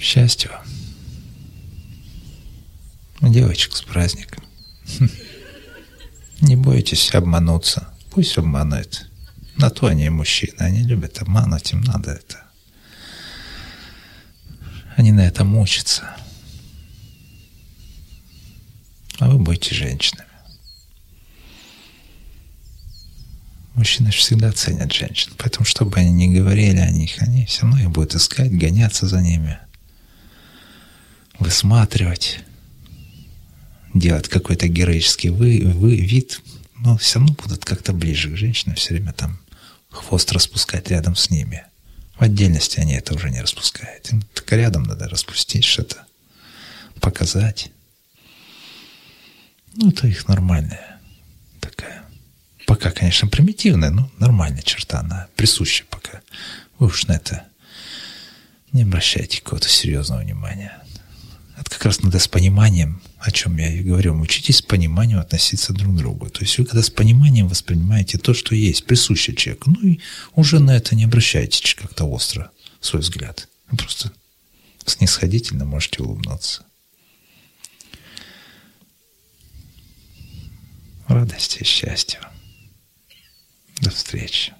Счастья вам. Девочек с праздником. Не бойтесь обмануться. Пусть обманывает. На то они мужчины. Они любят обманывать, им надо это. Они на этом учатся. А вы будете женщинами. Мужчины всегда ценят женщин. Поэтому, что бы они ни говорили о них, они все равно их будут искать, гоняться за ними, высматривать, делать какой-то героический вы, вы, вид, но все равно будут как-то ближе к женщинам, все время там хвост распускать рядом с ними. В отдельности они это уже не распускают. Им только рядом надо распустить что-то, показать. Ну, это их нормальная такая. Пока, конечно, примитивная, но нормальная черта, она присуща пока. Вы уж на это не обращайте какого-то серьезного внимания. Это как раз надо с пониманием, о чем я и говорю, учитесь с пониманием относиться друг к другу. То есть вы когда с пониманием воспринимаете то, что есть, присуще человеку, ну и уже на это не обращайте как-то остро свой взгляд. Вы просто снисходительно можете улыбнуться. Радости и счастья. До встречи.